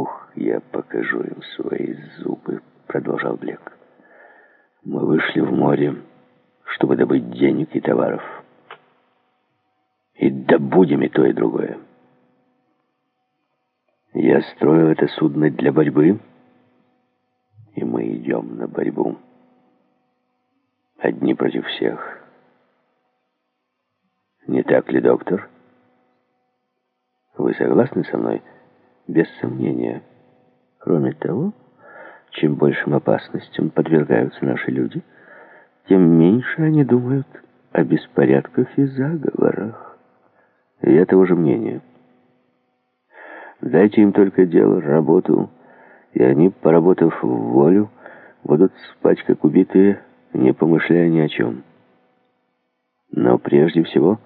«Ох, я покажу им свои зубы», — продолжал Блек. «Мы вышли в море, чтобы добыть денег и товаров. И добудем и то, и другое. Я строил это судно для борьбы, и мы идем на борьбу. Одни против всех. Не так ли, доктор? Вы согласны со мной?» Без сомнения. Кроме того, чем большим опасностям подвергаются наши люди, тем меньше они думают о беспорядках и заговорах. Я того же мнения. Дайте им только дело, работу, и они, поработав в волю, будут спать как убитые, не помышляя ни о чем. Но прежде всего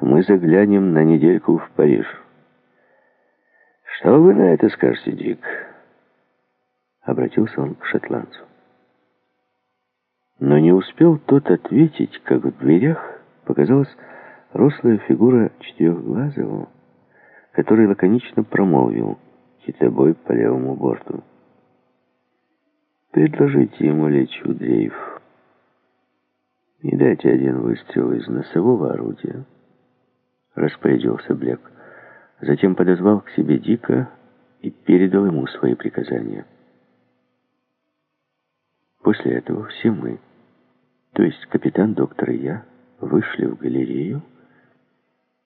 мы заглянем на недельку в Париж. «Что вы на это скажете, Дик?» Обратился он к шотландцу. Но не успел тот ответить, как в дверях показалась рослая фигура четырехглазого, который лаконично промолвил китобой по левому борту. «Предложите ему лечь в дрейф и дайте один выстрел из носового орудия», — распорядился Блек. Затем подозвал к себе Дика и передал ему свои приказания. После этого все мы, то есть капитан, доктор и я, вышли в галерею,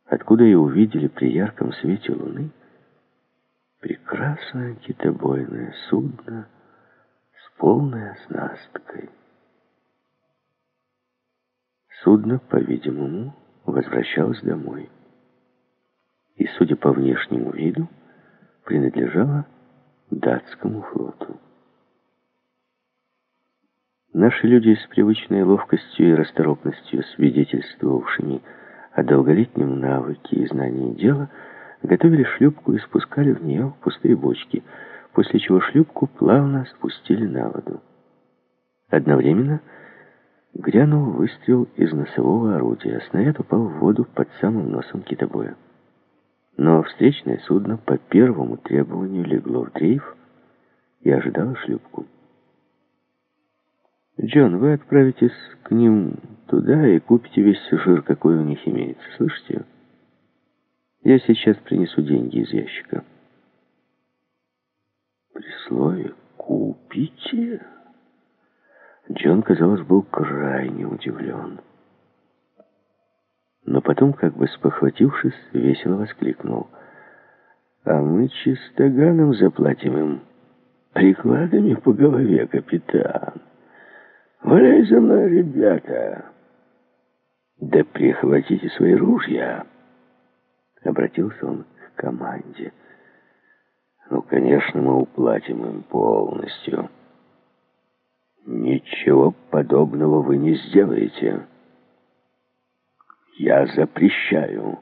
откуда и увидели при ярком свете луны прекрасное китобойное судно с полной оснасткой. Судно, по-видимому, возвращалось домой и, судя по внешнему виду, принадлежала датскому флоту. Наши люди с привычной ловкостью и расторопностью, свидетельствовавшими о долголетнем навыке и знании дела, готовили шлюпку и спускали в нее пустые бочки, после чего шлюпку плавно спустили на воду. Одновременно грянул выстрел из носового орудия, снаряд упал в воду под самым носом китобоя. Но встречное судно по первому требованию легло в дрейф и ожидало шлюпку. «Джон, вы отправитесь к ним туда и купите весь жир, какой у них имеется. Слышите? Я сейчас принесу деньги из ящика». При слове «купите» Джон, казалось, был крайне удивлен потом, как бы спохватившись, весело воскликнул. «А мы чистоганом заплатим им прикладами по голове, капитан. Валяй за мной, ребята!» «Да прихватите свои ружья!» Обратился он к команде. «Ну, конечно, мы уплатим им полностью. Ничего подобного вы не сделаете». «Я запрещаю»,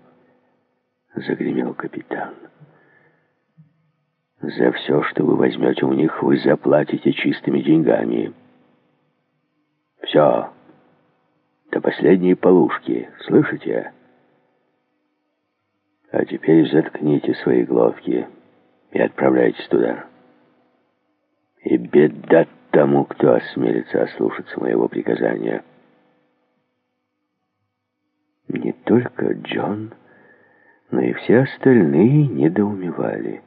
— загремел капитан. «За все, что вы возьмете у них, вы заплатите чистыми деньгами. Все, до последней полушки, слышите? А теперь заткните свои глотки и отправляйтесь туда. И беда тому, кто осмелится ослушаться моего приказания». Не только Джон, но и все остальные недоумевали.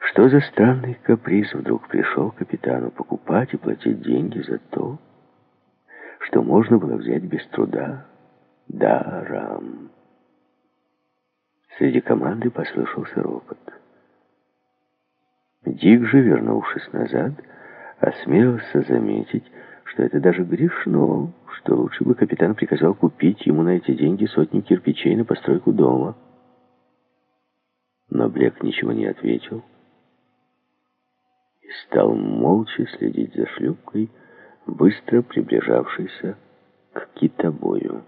Что за странный каприз вдруг пришел капитану покупать и платить деньги за то, что можно было взять без труда даром? Среди команды послышался ропот. Дик же, вернувшись назад, осмелился заметить, что это даже грешно, что лучше бы капитан приказал купить ему на эти деньги сотни кирпичей на постройку дома. Но Блек ничего не ответил и стал молча следить за шлюпкой, быстро приближавшейся к китобою.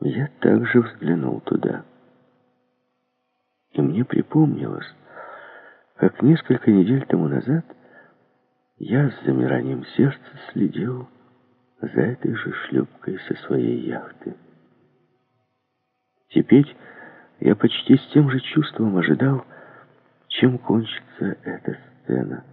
Я также взглянул туда. И мне припомнилось, как несколько недель тому назад я с замиранием сердца следил за этой же шлюпкой со своей яхты. Теперь я почти с тем же чувством ожидал, Чем кончится эта сцена?